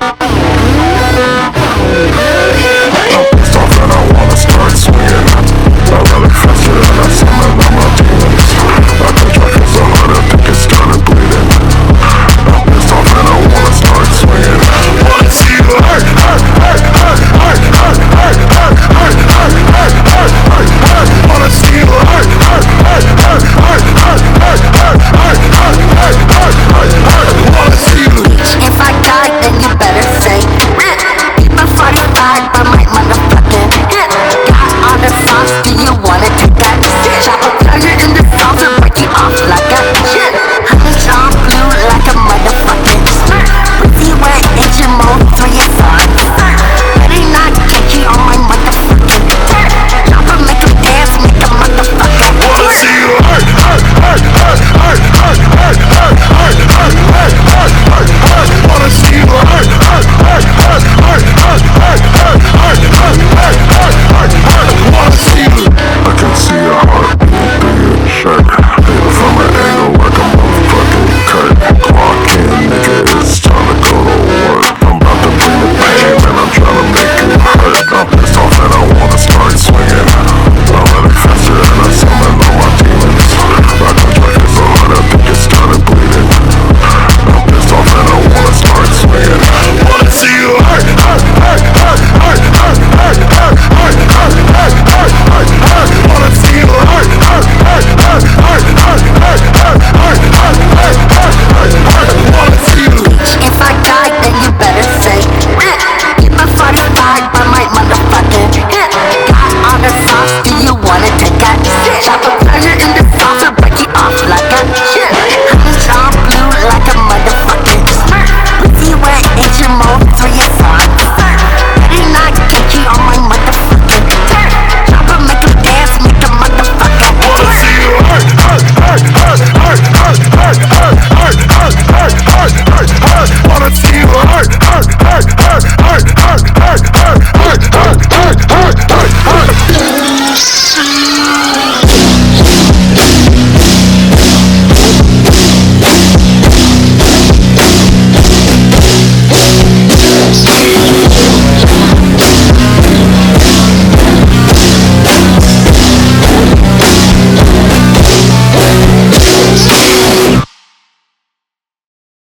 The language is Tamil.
Thank you. work.